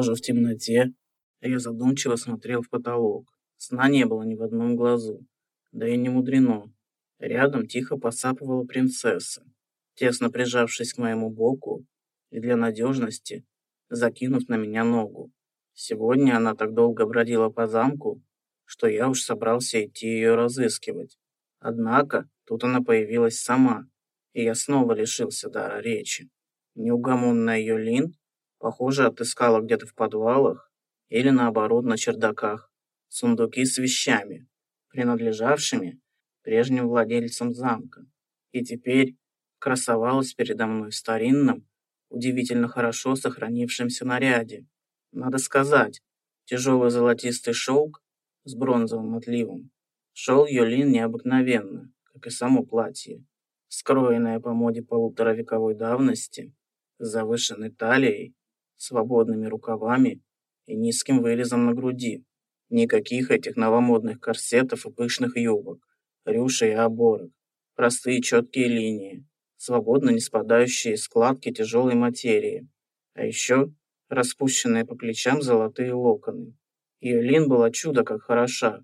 Лежа в темноте, я задумчиво смотрел в потолок. Сна не было ни в одном глазу. Да и не мудрено. Рядом тихо посапывала принцесса, тесно прижавшись к моему боку и для надежности закинув на меня ногу. Сегодня она так долго бродила по замку, что я уж собрался идти ее разыскивать. Однако тут она появилась сама, и я снова лишился дара речи. Неугомонная Юлин, похоже, отыскала где-то в подвалах или наоборот на чердаках сундуки с вещами, принадлежавшими прежним владельцам замка, и теперь красовалась передо мной в старинном, удивительно хорошо сохранившемся наряде. Надо сказать, тяжелый золотистый шелк с бронзовым отливом шел Йолин необыкновенно, как и само платье, скроенное по моде полуторавековой давности, с завышенной талией, свободными рукавами и низким вырезом на груди. Никаких этих новомодных корсетов и пышных юбок, рюшей и оборок. Простые четкие линии, свободно не спадающие складки тяжелой материи. А еще распущенные по плечам золотые локоны. Юлин была чудо как хороша.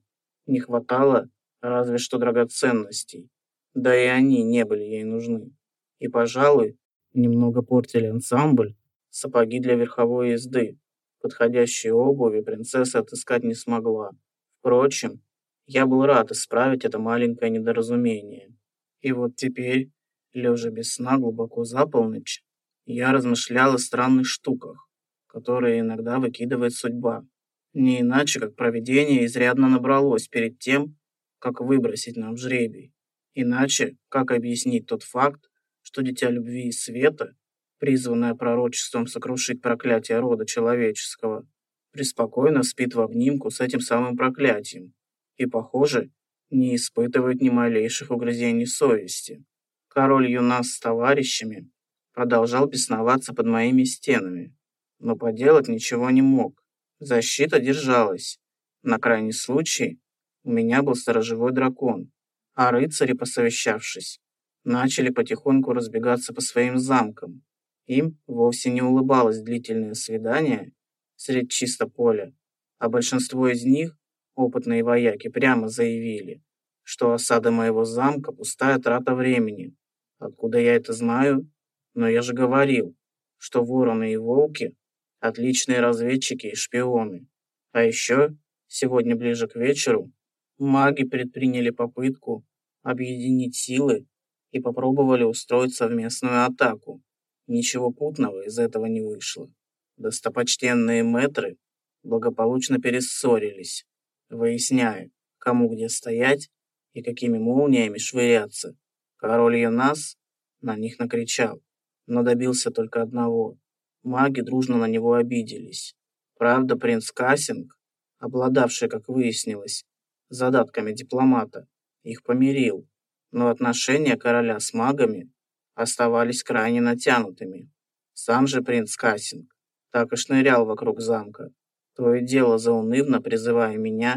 Не хватало разве что драгоценностей. Да и они не были ей нужны. И, пожалуй, немного портили ансамбль сапоги для верховой езды. Подходящей обуви принцесса отыскать не смогла. Впрочем, я был рад исправить это маленькое недоразумение. И вот теперь, лежа без сна глубоко за полночь, я размышлял о странных штуках, которые иногда выкидывает судьба. Не иначе, как провидение изрядно набралось перед тем, как выбросить нам жребий. Иначе, как объяснить тот факт, что дитя любви и света, призванное пророчеством сокрушить проклятие рода человеческого, преспокойно спит в обнимку с этим самым проклятием и, похоже, не испытывает ни малейших угрызений совести. Король Юнас с товарищами продолжал бесноваться под моими стенами, но поделать ничего не мог. Защита держалась. На крайний случай у меня был сторожевой дракон, а рыцари, посовещавшись, начали потихоньку разбегаться по своим замкам. Им вовсе не улыбалось длительное свидание средь чисто поля, а большинство из них, опытные вояки, прямо заявили, что осада моего замка – пустая трата времени. Откуда я это знаю? Но я же говорил, что вороны и волки отличные разведчики и шпионы. А еще, сегодня ближе к вечеру, маги предприняли попытку объединить силы и попробовали устроить совместную атаку. Ничего путного из этого не вышло. Достопочтенные мэтры благополучно перессорились, выясняя, кому где стоять и какими молниями швыряться. Король Юнас на них накричал, но добился только одного маги дружно на него обиделись. Правда, принц Кассинг, обладавший, как выяснилось, задатками дипломата, их помирил, но отношения короля с магами оставались крайне натянутыми. Сам же принц Кассинг так и шнырял вокруг замка, то и дело заунывно призывая меня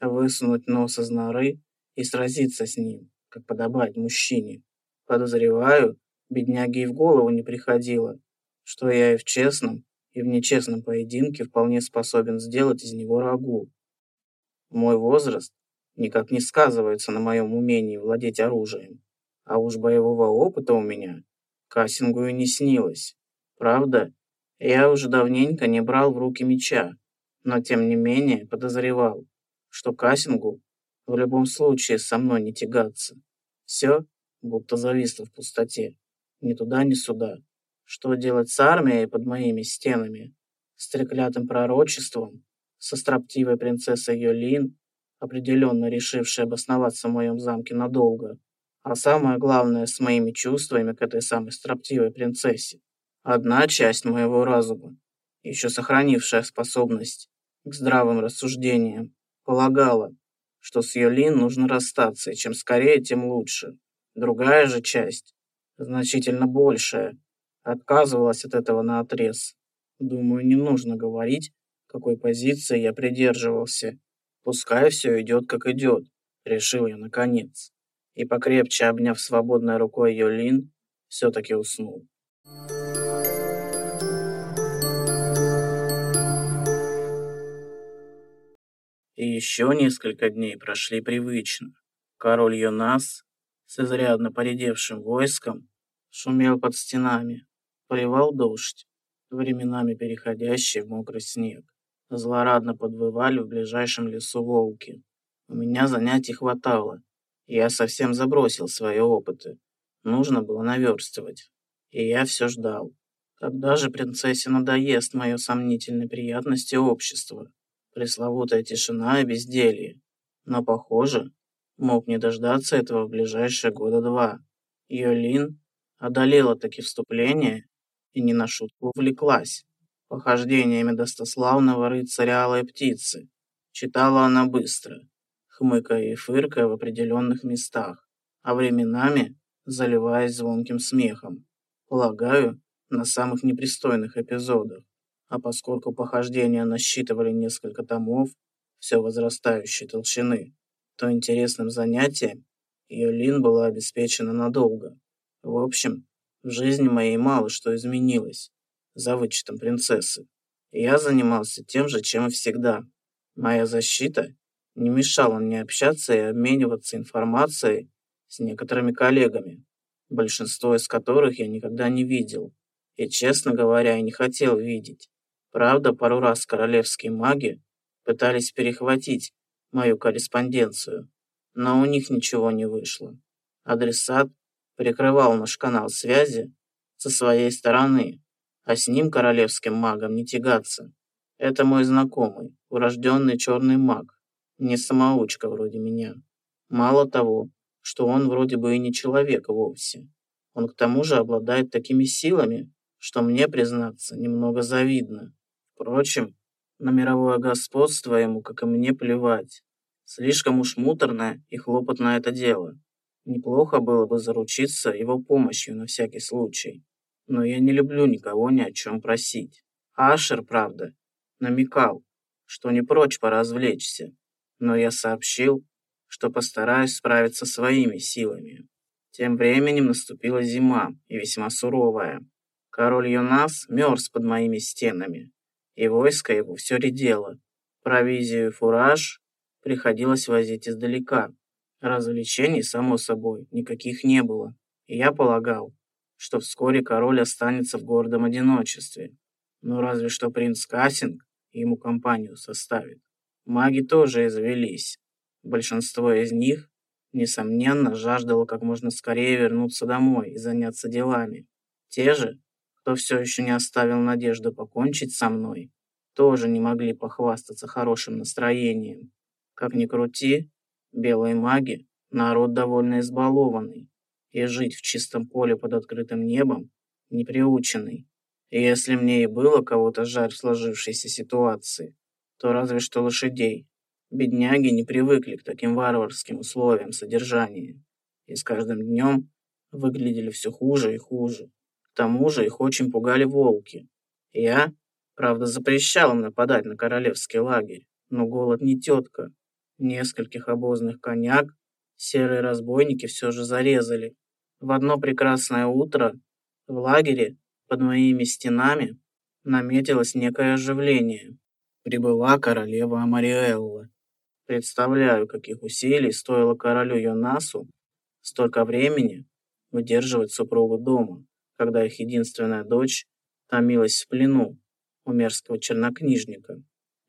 высунуть нос из норы и сразиться с ним, как подобает мужчине. Подозреваю, бедняге и в голову не приходило, что я и в честном, и в нечестном поединке вполне способен сделать из него рагу. Мой возраст никак не сказывается на моем умении владеть оружием, а уж боевого опыта у меня Кассингу и не снилось. Правда, я уже давненько не брал в руки меча, но тем не менее подозревал, что Кассингу в любом случае со мной не тягаться. Все будто зависло в пустоте, ни туда, ни сюда. Что делать с армией под моими стенами? С треклятым пророчеством? Со строптивой принцессой Йолин, определенно решившей обосноваться в моем замке надолго? А самое главное, с моими чувствами к этой самой строптивой принцессе. Одна часть моего разума, еще сохранившая способность к здравым рассуждениям, полагала, что с Йолин нужно расстаться, и чем скорее, тем лучше. Другая же часть, значительно большая, отказывалась от этого на отрез. Думаю, не нужно говорить, какой позиции я придерживался. Пускай все идет, как идет, решил я наконец. И покрепче обняв свободной рукой Йолин, все-таки уснул. И еще несколько дней прошли привычно. Король Йонас с изрядно поредевшим войском шумел под стенами. Поливал дождь, временами переходящий в мокрый снег. Злорадно подвывали в ближайшем лесу волки. У меня занятий хватало. Я совсем забросил свои опыты. Нужно было наверстывать. И я все ждал. Когда же принцессе надоест мое сомнительной приятности общества? Пресловутая тишина и безделье. Но, похоже, мог не дождаться этого в ближайшие года два. Йолин одолела таки вступление и не на шутку увлеклась похождениями достославного рыцаря Алой Птицы. Читала она быстро, хмыкая и фыркая в определенных местах, а временами заливаясь звонким смехом. Полагаю, на самых непристойных эпизодах. А поскольку похождения насчитывали несколько томов, все возрастающей толщины, то интересным занятием Йолин была обеспечена надолго. В общем, в жизни моей мало что изменилось, за вычетом принцессы. я занимался тем же, чем и всегда. Моя защита не мешала мне общаться и обмениваться информацией с некоторыми коллегами, большинство из которых я никогда не видел и, честно говоря, и не хотел видеть. Правда, пару раз королевские маги пытались перехватить мою корреспонденцию, но у них ничего не вышло. Адресат прикрывал наш канал связи со своей стороны, а с ним королевским магом не тягаться. Это мой знакомый, урожденный черный маг, не самоучка вроде меня. Мало того, что он вроде бы и не человек вовсе. Он к тому же обладает такими силами, что мне, признаться, немного завидно. Впрочем, на мировое господство ему, как и мне, плевать. Слишком уж муторное и хлопотное это дело. Неплохо было бы заручиться его помощью на всякий случай но я не люблю никого ни о чем просить. Ашер, правда, намекал, что не прочь поразвлечься, но я сообщил, что постараюсь справиться своими силами. Тем временем наступила зима, и весьма суровая. Король Юнас мерз под моими стенами, и войско его все редело. Провизию и фураж приходилось возить издалека. Развлечений, само собой, никаких не было. И я полагал, что вскоре король останется в гордом одиночестве. Ну, разве что принц Кассинг ему компанию составит. Маги тоже извелись. Большинство из них, несомненно, жаждало как можно скорее вернуться домой и заняться делами. Те же, кто все еще не оставил надежды покончить со мной, тоже не могли похвастаться хорошим настроением. Как ни крути, белые маги – народ довольно избалованный и жить в чистом поле под открытым небом, не приученный. И если мне и было кого-то жаль в сложившейся ситуации, то разве что лошадей. Бедняги не привыкли к таким варварским условиям содержания, и с каждым днем выглядели все хуже и хуже. К тому же их очень пугали волки. Я, правда, запрещал им нападать на королевский лагерь, но голод не тетка. Нескольких обозных коняк серые разбойники все же зарезали в одно прекрасное утро в лагере под моими стенами наметилось некое оживление. Прибыла королева Амариэлла. Представляю, каких усилий стоило королю Йонасу столько времени удерживать супругу дома, когда их единственная дочь томилась в плену у мерзкого чернокнижника.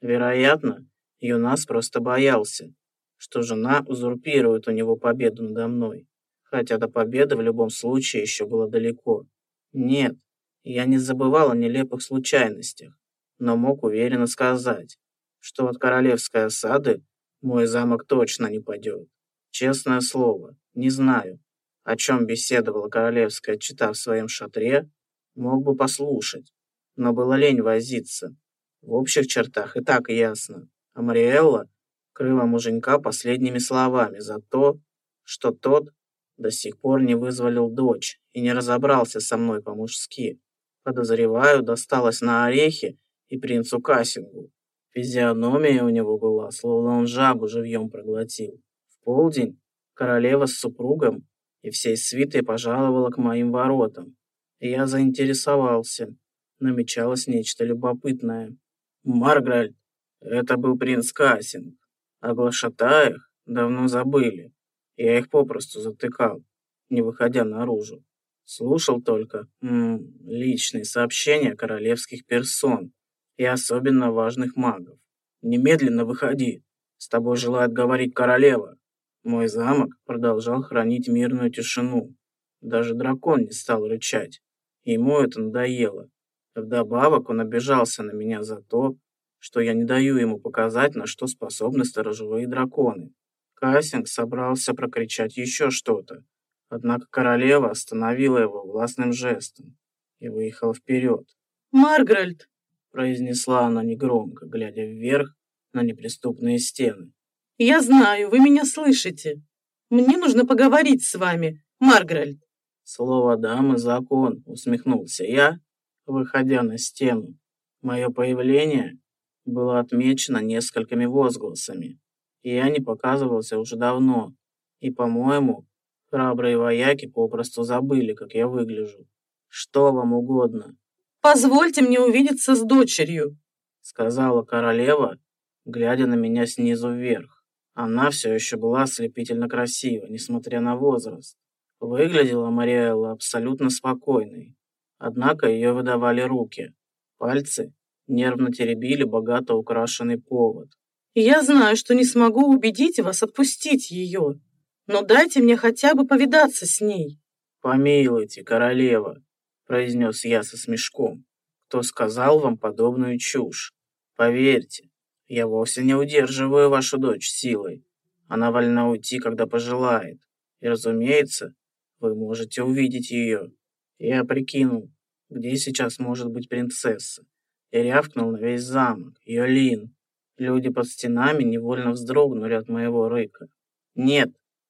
Вероятно, Юнас просто боялся, что жена узурпирует у него победу надо мной хотя до победы в любом случае еще было далеко. Нет, я не забывал о нелепых случайностях, но мог уверенно сказать, что от королевской осады мой замок точно не падет. Честное слово, не знаю, о чем беседовала королевская чита в своем шатре, мог бы послушать, но было лень возиться. В общих чертах и так ясно. А Мариэлла крыла муженька последними словами за то, что тот до сих пор не вызволил дочь и не разобрался со мной по-мужски. Подозреваю, досталось на орехи и принцу Кассингу. Физиономия у него была, словно он жабу живьем проглотил. В полдень королева с супругом и всей свитой пожаловала к моим воротам. И я заинтересовался. Намечалось нечто любопытное. Маргральд, это был принц Кассинг. О глашатаях давно забыли. Я их попросту затыкал, не выходя наружу. Слушал только м -м, личные сообщения королевских персон и особенно важных магов. Немедленно выходи. С тобой желает говорить королева. Мой замок продолжал хранить мирную тишину. Даже дракон не стал рычать. Ему это надоело. Вдобавок он обижался на меня за то, что я не даю ему показать, на что способны сторожевые драконы. Кассинг собрался прокричать еще что-то, однако королева остановила его властным жестом и выехала вперед. «Маргарет!» – произнесла она негромко, глядя вверх на неприступные стены. «Я знаю, вы меня слышите. Мне нужно поговорить с вами, Маргарет!» Слово дамы закон, усмехнулся я, выходя на стену. Мое появление было отмечено несколькими возгласами. Я не показывался уже давно, и, по-моему, храбрые вояки попросту забыли, как я выгляжу. Что вам угодно. «Позвольте мне увидеться с дочерью», — сказала королева, глядя на меня снизу вверх. Она все еще была ослепительно красива, несмотря на возраст. Выглядела Мариэлла абсолютно спокойной, однако ее выдавали руки. Пальцы нервно теребили богато украшенный повод. «Я знаю, что не смогу убедить вас отпустить ее, но дайте мне хотя бы повидаться с ней». «Помилуйте, королева», — произнес я со смешком. «Кто сказал вам подобную чушь? Поверьте, я вовсе не удерживаю вашу дочь силой. Она вольна уйти, когда пожелает. И, разумеется, вы можете увидеть ее. Я прикинул, где сейчас может быть принцесса, и рявкнул на весь замок. Йолин. Люди под стенами невольно вздрогнули от моего рыка. Нет,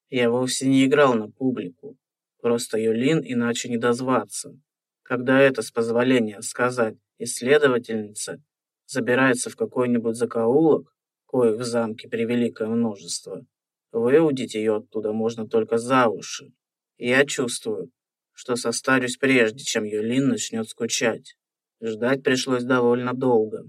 я вовсе не играл на публику. Просто Юлин иначе не дозваться. Когда это, с позволения сказать, исследовательница забирается в какой-нибудь закоулок, коих в замке превеликое множество, выудить ее оттуда можно только за уши. Я чувствую, что состарюсь прежде, чем Юлин начнет скучать. Ждать пришлось довольно долго.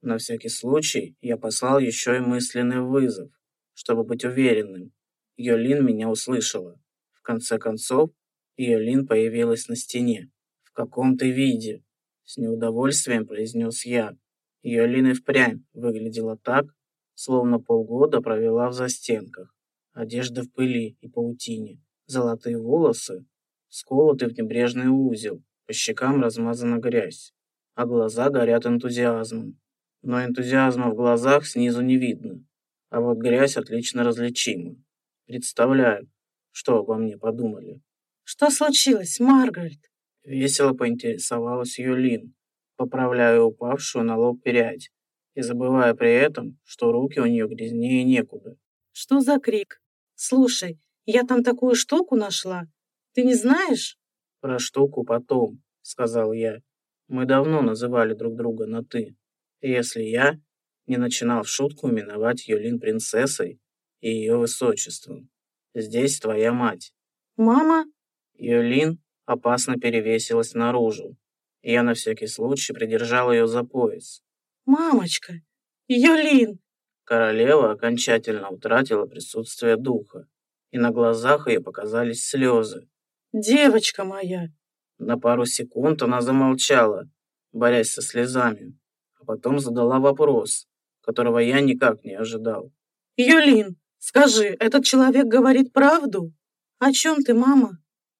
На всякий случай я послал еще и мысленный вызов, чтобы быть уверенным. Юлин меня услышала. В конце концов, Юлин появилась на стене. Каком-то виде. С неудовольствием произнес я. И впрямь выглядела так, словно полгода провела в застенках. Одежда в пыли и паутине. Золотые волосы сколоты в небрежный узел, по щекам размазана грязь, а глаза горят энтузиазмом. Но энтузиазма в глазах снизу не видно, а вот грязь отлично различима. Представляю, что обо мне подумали. «Что случилось, Маргарет?» Весело поинтересовалась Юлин, поправляя упавшую на лоб прядь и забывая при этом, что руки у нее грязнее некуда. «Что за крик? Слушай, я там такую штуку нашла. Ты не знаешь?» «Про штуку потом», — сказал я. Мы давно называли друг друга на «ты». Если я не начинал в шутку именовать Юлин принцессой и ее высочеством. Здесь твоя мать. Мама? Юлин опасно перевесилась наружу. Я на всякий случай придержал ее за пояс. Мамочка! Юлин! Королева окончательно утратила присутствие духа, и на глазах ее показались слезы. Девочка моя!» На пару секунд она замолчала, борясь со слезами, а потом задала вопрос, которого я никак не ожидал. «Юлин, скажи, этот человек говорит правду? О чем ты, мама?»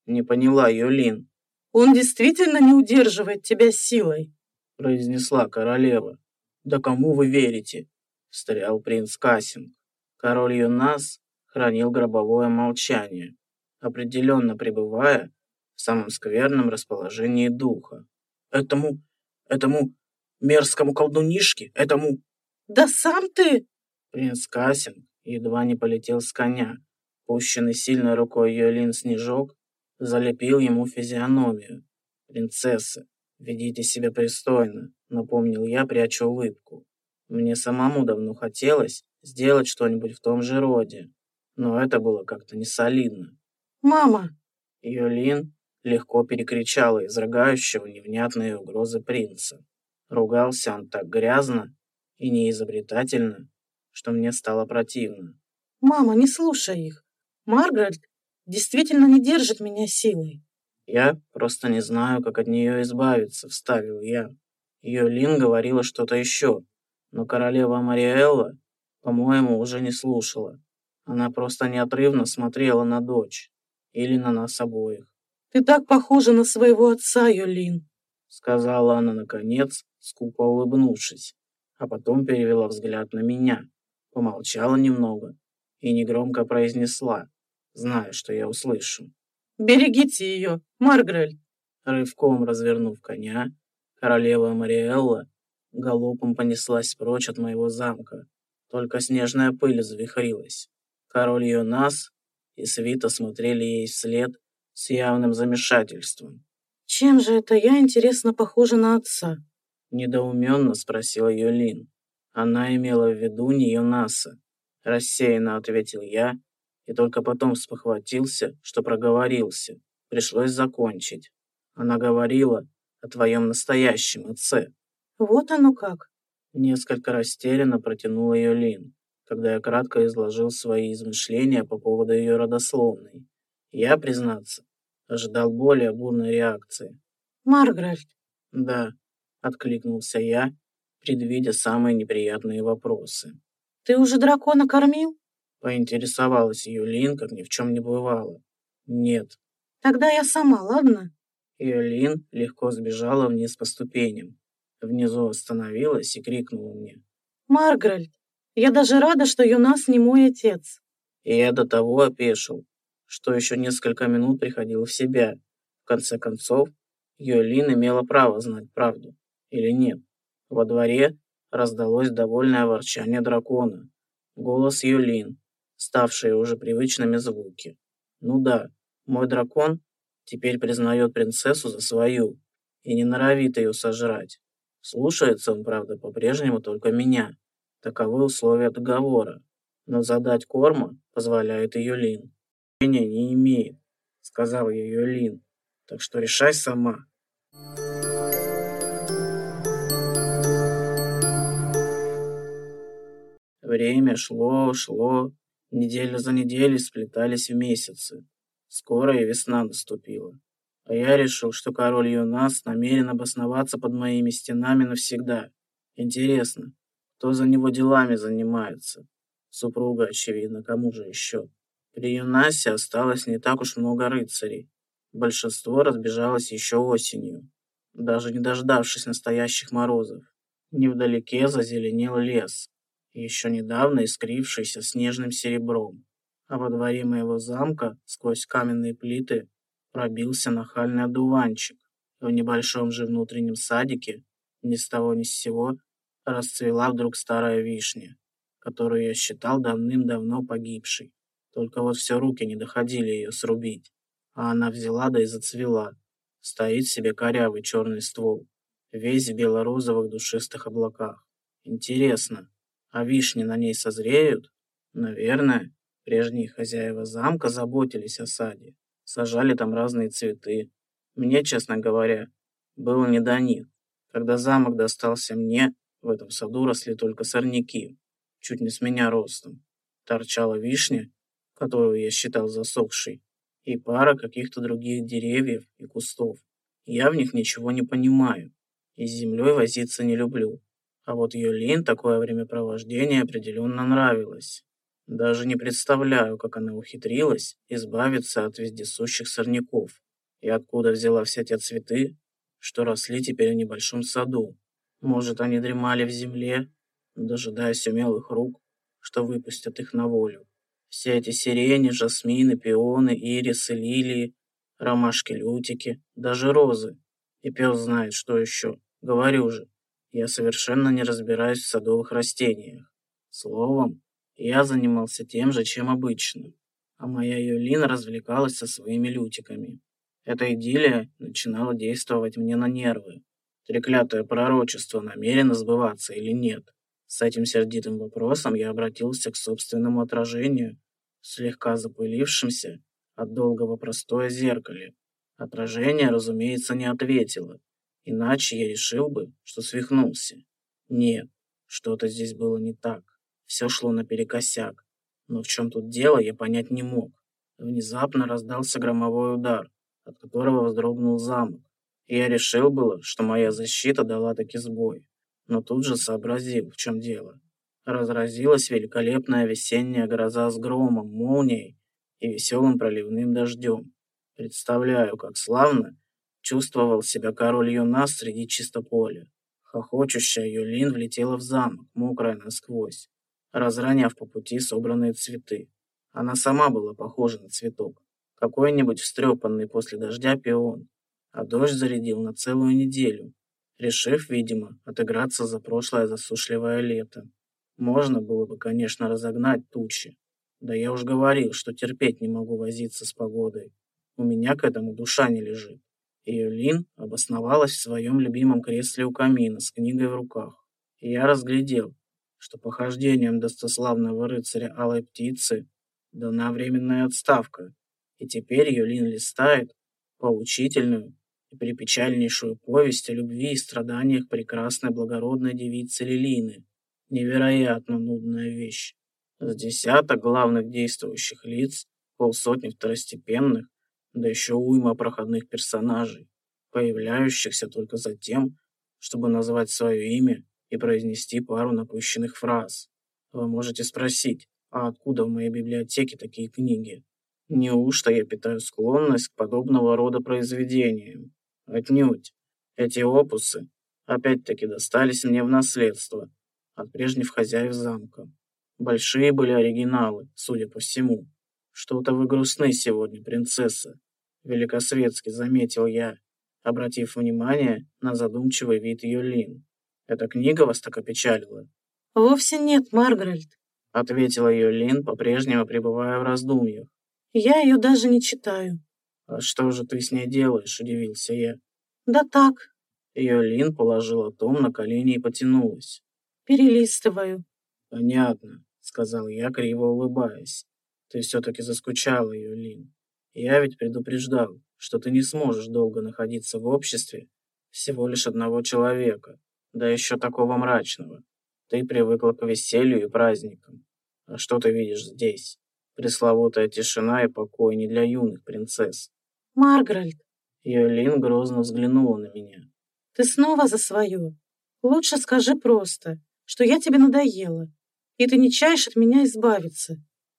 Не поняла Юлин. «Он действительно не удерживает тебя силой?» произнесла королева. «Да кому вы верите?» встрял принц Касинг. Король Юнас хранил гробовое молчание определенно пребывая в самом скверном расположении духа. Этому, этому мерзкому колдунишке, этому... Да сам ты! Принц Касин едва не полетел с коня. Пущенный сильной рукой Йолин Снежок залепил ему физиономию. «Принцесса, ведите себя пристойно», — напомнил я, пряча улыбку. Мне самому давно хотелось сделать что-нибудь в том же роде, но это было как-то несолидно. «Мама!» Юлин легко перекричала изрыгающего невнятные угрозы принца. Ругался он так грязно и неизобретательно, что мне стало противно. «Мама, не слушай их. Маргарет действительно не держит меня силой». «Я просто не знаю, как от нее избавиться», — вставил я. Ее Лин говорила что-то еще, но королева Мариэлла, по-моему, уже не слушала. Она просто неотрывно смотрела на дочь или на нас обоих. «Ты так похожа на своего отца, Юлин», — сказала она наконец, скупо улыбнувшись, а потом перевела взгляд на меня, помолчала немного и негромко произнесла, зная, что я услышу. «Берегите ее, Маргрель!» Рывком развернув коня, королева Мариэлла галопом понеслась прочь от моего замка. Только снежная пыль завихрилась. Король ее нас и свита смотрели ей вслед с явным замешательством. «Чем же это я, интересно, похожа на отца?» Недоуменно спросила Юлин. Она имела в виду не Юнаса. Рассеянно ответил я, и только потом спохватился, что проговорился. Пришлось закончить. Она говорила о твоем настоящем отце. Вот оно как. Несколько растерянно протянула Юлин, когда я кратко изложил свои измышления по поводу ее родословной. Я, признаться, ожидал более бурной реакции. Маргарет. Да, откликнулся я, предвидя самые неприятные вопросы. «Ты уже дракона кормил?» Поинтересовалась Юлин, как ни в чем не бывало. «Нет». «Тогда я сама, ладно?» Юлин легко сбежала вниз по ступеням. Внизу остановилась и крикнула мне. «Маргарет, я даже рада, что Юнас не мой отец». И я до того опешил, что еще несколько минут приходил в себя. В конце концов, Юлин имела право знать правду или нет. Во дворе раздалось довольное ворчание дракона. Голос Юлин, ставшие уже привычными звуки. Ну да, мой дракон теперь признает принцессу за свою и не норовит ее сожрать. Слушается он, правда, по-прежнему только меня. Таковы условия договора. Но задать корма позволяет и Юлин. «Не, не имеет», — сказал я Юлин. «Так что решай сама». Время шло, шло, неделя за неделей сплетались в месяцы. Скоро и весна наступила. А я решил, что король Юнас намерен обосноваться под моими стенами навсегда. Интересно, кто за него делами занимается? Супруга, очевидно, кому же еще? При Юнасе осталось не так уж много рыцарей. Большинство разбежалось еще осенью, даже не дождавшись настоящих морозов. Невдалеке зазеленел лес, еще недавно искрившийся снежным серебром, а во дворе моего замка сквозь каменные плиты пробился нахальный одуванчик, и в небольшом же внутреннем садике ни с того ни с сего расцвела вдруг старая вишня, которую я считал давным-давно погибшей. Только вот все руки не доходили ее срубить, а она взяла да и зацвела. Стоит себе корявый черный ствол, весь в бело-розовых душистых облаках. Интересно, а вишни на ней созреют? Наверное, прежние хозяева замка заботились о саде, сажали там разные цветы. Мне, честно говоря, было не до них. Когда замок достался мне, в этом саду росли только сорняки, чуть не с меня ростом. Торчала вишня, которую я считал засохшей, и пара каких-то других деревьев и кустов. Я в них ничего не понимаю, и с землей возиться не люблю. А вот Юлин такое времяпровождение определенно нравилось. Даже не представляю, как она ухитрилась избавиться от вездесущих сорняков. И откуда взяла все те цветы, что росли теперь в небольшом саду. Может, они дремали в земле, дожидаясь умелых рук, что выпустят их на волю. Все эти сирени, жасмины, пионы, ирисы, лилии, ромашки-лютики, даже розы. И пес знает, что еще. Говорю же, я совершенно не разбираюсь в садовых растениях. Словом, я занимался тем же, чем обычно, а моя Юлина развлекалась со своими лютиками. Эта идиллия начинала действовать мне на нервы. Треклятое пророчество намерено сбываться или нет? С этим сердитым вопросом я обратился к собственному отражению, слегка запылившимся от долгого простоя зеркале. Отражение, разумеется, не ответило, Иначе я решил бы, что свихнулся. Нет, что-то здесь было не так. Все шло наперекосяк. Но в чем тут дело, я понять не мог. Внезапно раздался громовой удар, от которого вздрогнул замок. Я решил было, что моя защита дала таки сбой. Но тут же сообразил, в чем дело. Разразилась великолепная весенняя гроза с громом, молнией и веселым проливным дождем. Представляю, как славно чувствовал себя король Юнас среди чистополя. Хохочущая Юлин влетела в замок, мокрая насквозь, разроняв по пути собранные цветы. Она сама была похожа на цветок. Какой-нибудь встрепанный после дождя пион. А дождь зарядил на целую неделю, решив, видимо, отыграться за прошлое засушливое лето. Можно было бы, конечно, разогнать тучи. Да я уж говорил, что терпеть не могу возиться с погодой. У меня к этому душа не лежит. И Юлин обосновалась в своем любимом кресле у камина с книгой в руках. И я разглядел, что похождением достославного рыцаря Алой Птицы дана временная отставка, и теперь Юлин листает поучительную и припечальнейшую повесть о любви и страданиях прекрасной благородной девицы Лилины. Невероятно нудная вещь. С десяток главных действующих лиц, полсотни второстепенных, да еще уйма проходных персонажей, появляющихся только за тем, чтобы назвать свое имя и произнести пару напыщенных фраз. Вы можете спросить, а откуда в моей библиотеке такие книги? Неужто я питаю склонность к подобного рода произведениям? Отнюдь. Эти опусы опять-таки достались мне в наследство от прежних хозяев замка. Большие были оригиналы, судя по всему. Что-то вы грустны сегодня, принцесса. Великосветски заметил я, обратив внимание на задумчивый вид Юлин. Эта книга вас так опечалила? Вовсе нет, Маргарет, ответила Юлин, по-прежнему пребывая в раздумьях. Я ее даже не читаю. А что же ты с ней делаешь, удивился я. Да так. Юлин положила том на колени и потянулась. Перелистываю. Понятно, сказал я, криво улыбаясь. Ты все-таки заскучала, Юлин. Я ведь предупреждал, что ты не сможешь долго находиться в обществе всего лишь одного человека, да еще такого мрачного. Ты привыкла к веселью и праздникам. А что ты видишь здесь? Пресловутая тишина и покой не для юных принцесс. Маргарет. Юлин грозно взглянула на меня. Ты снова за свое. Лучше скажи просто, что я тебе надоела, и ты не чаешь от меня избавиться.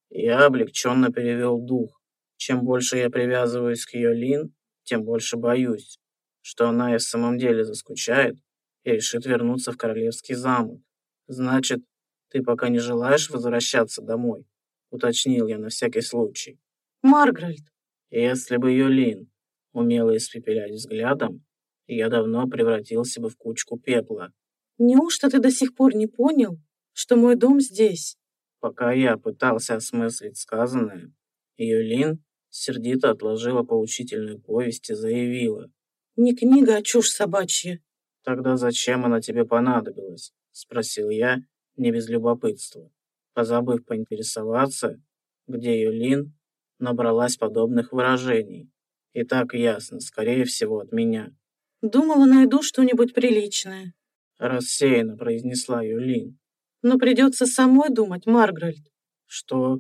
Я облегченно перевел дух. Чем больше я привязываюсь к Йолин, тем больше боюсь, что она и в самом деле заскучает и решит вернуться в королевский замок. Значит, ты пока не желаешь возвращаться домой? Уточнил я на всякий случай. Маргарет. Если бы Йолин умела испепелять взглядом, я давно превратился бы в кучку пепла. Неужто ты до сих пор не понял, что мой дом здесь? Пока я пытался осмыслить сказанное, Юлин сердито отложила поучительную повесть и заявила. «Не книга, а чушь собачья». «Тогда зачем она тебе понадобилась?» — спросил я, не без любопытства. Позабыв поинтересоваться, где Юлин набралась подобных выражений. И так ясно, скорее всего, от меня. «Думала, найду что-нибудь приличное», рассеянно произнесла Юлин. Но придется самой думать, Маргральд. Что?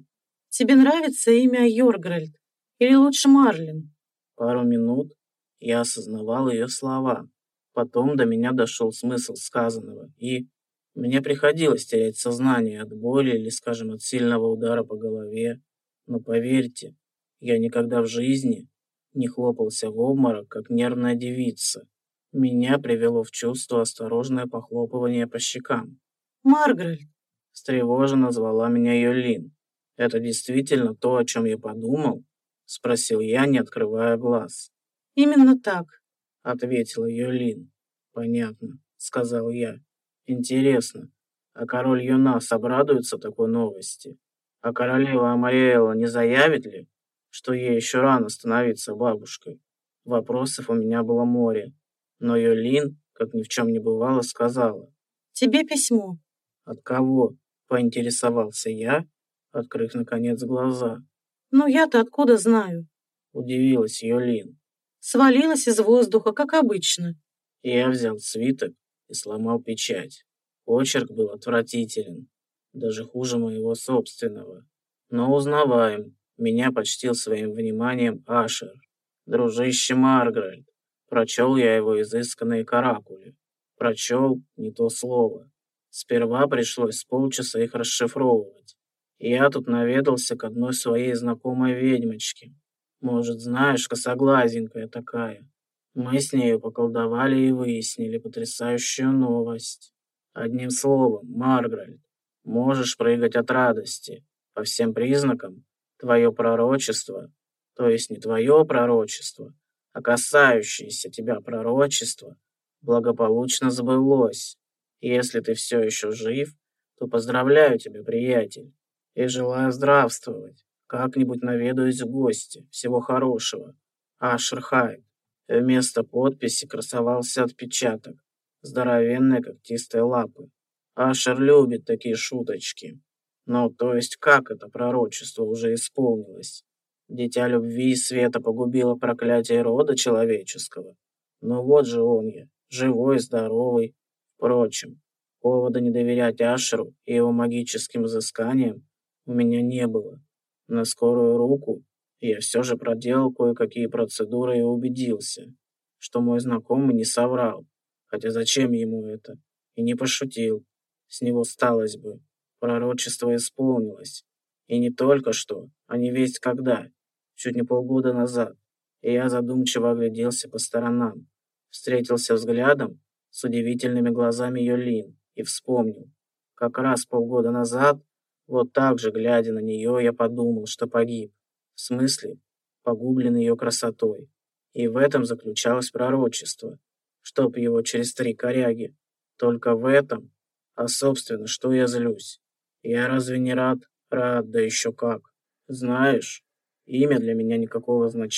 Тебе нравится имя Йоргральд? Или лучше Марлин? Пару минут я осознавал ее слова. Потом до меня дошел смысл сказанного, и мне приходилось терять сознание от боли или, скажем, от сильного удара по голове. Но поверьте, я никогда в жизни не хлопался в обморок, как нервная девица. Меня привело в чувство осторожное похлопывание по щекам. «Маргарет!» — встревоженно звала меня Юлин. «Это действительно то, о чем я подумал?» — спросил я, не открывая глаз. «Именно так», — ответила Юлин. «Понятно», — сказал я. «Интересно, а король Юнас обрадуется такой новости? А королева Амариэла не заявит ли, что ей еще рано становиться бабушкой?» Вопросов у меня было море. Но Юлин, как ни в чем не бывало, сказала. «Тебе письмо». «От кого?» — поинтересовался я, открыв, наконец, глаза. «Ну, я-то откуда знаю?» — удивилась Юлин. «Свалилась из воздуха, как обычно». Я взял свиток и сломал печать. Почерк был отвратителен. даже хуже моего собственного. Но узнаваем, меня почтил своим вниманием Ашер. Дружище Маргарет. Прочел я его изысканные каракули. Прочел не то слово. Сперва пришлось полчаса их расшифровывать. Я тут наведался к одной своей знакомой ведьмочке. Может, знаешь, косоглазенькая такая. Мы с нею поколдовали и выяснили потрясающую новость. Одним словом, Маргарет, можешь прыгать от радости. По всем признакам, твое пророчество, то есть не твое пророчество, а касающееся тебя пророчество, благополучно сбылось. Если ты все еще жив, то поздравляю тебя, приятель и желаю здравствовать. Как-нибудь наведаюсь в гости. Всего хорошего. Ашер Хайд. Вместо подписи красовался отпечаток. Здоровенные когтистые лапы. Ашер любит такие шуточки. Ну, то есть как это пророчество уже исполнилось? Дитя любви и света погубило проклятие рода человеческого. Но вот же он я, живой, здоровый. Впрочем, повода не доверять Ашеру и его магическим изысканиям у меня не было. На скорую руку я все же проделал кое-какие процедуры и убедился, что мой знакомый не соврал. Хотя зачем ему это? И не пошутил. С него сталось бы. Пророчество исполнилось. И не только что, а не весть когда. Чуть не полгода назад. И я задумчиво огляделся по сторонам. Встретился взглядом с удивительными глазами Йолин и вспомнил. Как раз полгода назад вот так же, глядя на нее, я подумал, что погиб. В смысле, погублен ее красотой. И в этом заключалось пророчество. Чтоб его через три коряги. Только в этом. А, собственно, что я злюсь? Я разве не рад? Рад, да еще как. Знаешь, имя для меня никакого значения